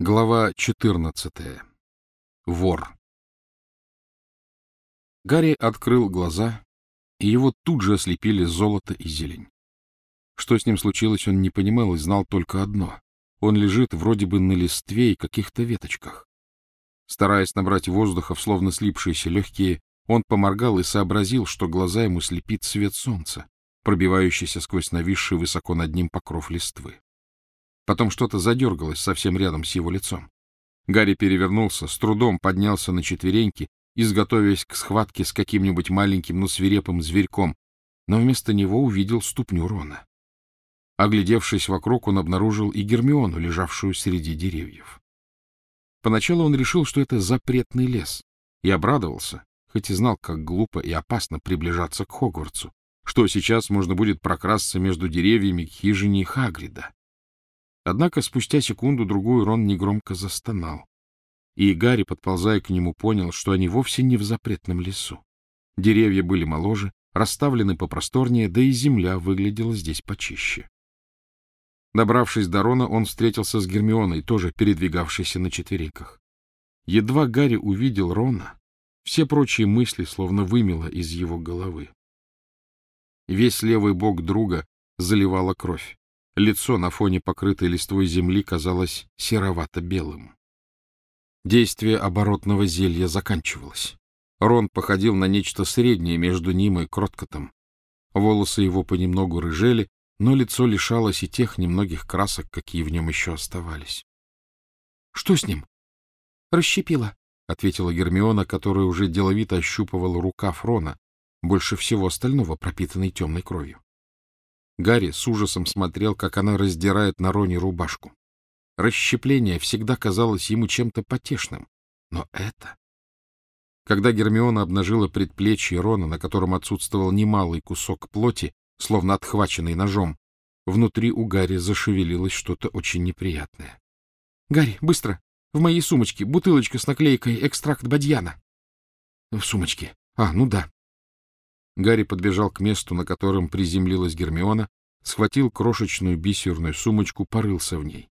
Глава 14. Вор. Гарри открыл глаза, и его тут же ослепили золото и зелень. Что с ним случилось, он не понимал и знал только одно. Он лежит вроде бы на листве и каких-то веточках. Стараясь набрать воздуха словно слипшиеся легкие, он поморгал и сообразил, что глаза ему слепит свет солнца, пробивающийся сквозь нависший высоко над ним покров листвы. Потом что-то задергалось совсем рядом с его лицом. Гарри перевернулся, с трудом поднялся на четвереньки, изготовясь к схватке с каким-нибудь маленьким, но свирепым зверьком, но вместо него увидел ступню Рона. Оглядевшись вокруг, он обнаружил и Гермиону, лежавшую среди деревьев. Поначалу он решил, что это запретный лес, и обрадовался, хоть и знал, как глупо и опасно приближаться к Хогвартсу, что сейчас можно будет прокрасться между деревьями к хижине Хагрида. Однако спустя секунду-другую Рон негромко застонал. И Гарри, подползая к нему, понял, что они вовсе не в запретном лесу. Деревья были моложе, расставлены попросторнее, да и земля выглядела здесь почище. Добравшись до Рона, он встретился с Гермионой, тоже передвигавшейся на четвереньках. Едва Гарри увидел Рона, все прочие мысли словно вымело из его головы. Весь левый бок друга заливала кровь. Лицо на фоне покрытой листвой земли казалось серовато-белым. Действие оборотного зелья заканчивалось. Рон походил на нечто среднее между ним и Кроткотом. Волосы его понемногу рыжели, но лицо лишалось и тех немногих красок, какие в нем еще оставались. — Что с ним? — Расщепила, — ответила Гермиона, которая уже деловито ощупывала рукав Рона, больше всего остального пропитанной темной кровью. Гарри с ужасом смотрел, как она раздирает на Роне рубашку. Расщепление всегда казалось ему чем-то потешным. Но это... Когда Гермиона обнажила предплечье Рона, на котором отсутствовал немалый кусок плоти, словно отхваченный ножом, внутри у Гарри зашевелилось что-то очень неприятное. — Гарри, быстро! В моей сумочке бутылочка с наклейкой «Экстракт бадьяна». — В сумочке. А, ну да. Гарри подбежал к месту, на котором приземлилась Гермиона, схватил крошечную бисерную сумочку, порылся в ней.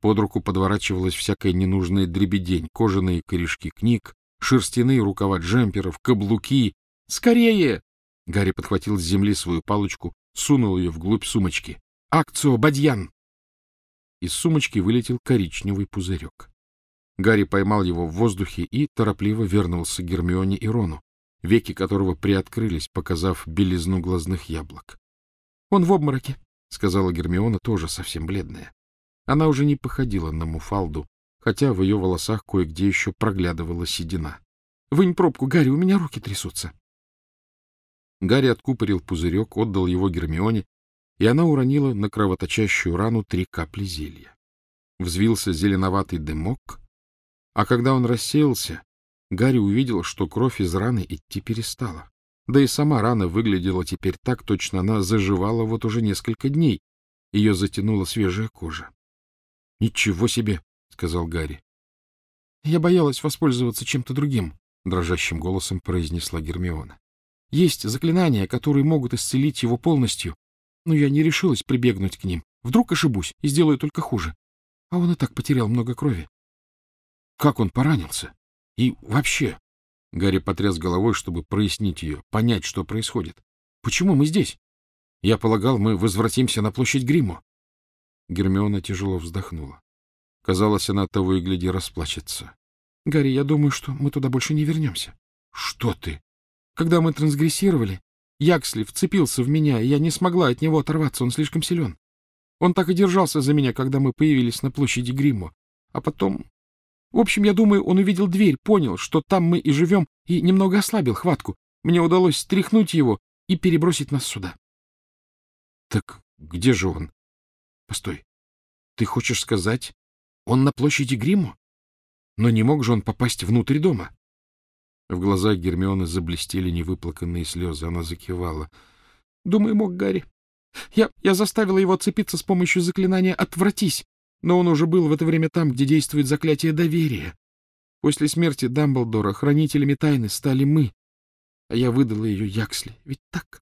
Под руку подворачивалась всякая ненужная дребедень, кожаные корешки книг, шерстяные рукава джемперов, каблуки. «Скорее!» Гарри подхватил с земли свою палочку, сунул ее вглубь сумочки. «Акцио, бадьян!» Из сумочки вылетел коричневый пузырек. Гарри поймал его в воздухе и торопливо вернулся к Гермионе и Рону веки которого приоткрылись, показав белизну глазных яблок. — Он в обмороке, — сказала Гермиона, тоже совсем бледная. Она уже не походила на Муфалду, хотя в ее волосах кое-где еще проглядывала седина. — Вынь пробку, Гарри, у меня руки трясутся. Гарри откупорил пузырек, отдал его Гермионе, и она уронила на кровоточащую рану три капли зелья. Взвился зеленоватый дымок, а когда он рассеялся, Гарри увидел, что кровь из раны идти перестала. Да и сама рана выглядела теперь так, точно она заживала вот уже несколько дней. Ее затянула свежая кожа. — Ничего себе! — сказал Гарри. — Я боялась воспользоваться чем-то другим, — дрожащим голосом произнесла Гермиона. — Есть заклинания, которые могут исцелить его полностью, но я не решилась прибегнуть к ним. Вдруг ошибусь и сделаю только хуже. А он и так потерял много крови. — Как он поранился? И вообще, Гарри потряс головой, чтобы прояснить ее, понять, что происходит. Почему мы здесь? Я полагал, мы возвратимся на площадь Гриммо. Гермиона тяжело вздохнула. Казалось, она того и гляди расплачется. — Гарри, я думаю, что мы туда больше не вернемся. — Что ты? Когда мы трансгрессировали, Яксли вцепился в меня, и я не смогла от него оторваться, он слишком силен. Он так и держался за меня, когда мы появились на площади Гриммо. А потом в общем, я думаю, он увидел дверь, понял, что там мы и живем, и немного ослабил хватку. Мне удалось стряхнуть его и перебросить нас сюда. — Так где же он? — Постой. Ты хочешь сказать, он на площади Гриму? Но не мог же он попасть внутрь дома? В глазах Гермионы заблестели невыплаканные слезы. Она закивала. — Думаю, мог Гарри. Я, я заставила его отцепиться с помощью заклинания «Отвратись», но он уже был в это время там, где действует заклятие доверия. После смерти Дамблдора хранителями тайны стали мы, а я выдала ее Яксли. Ведь так?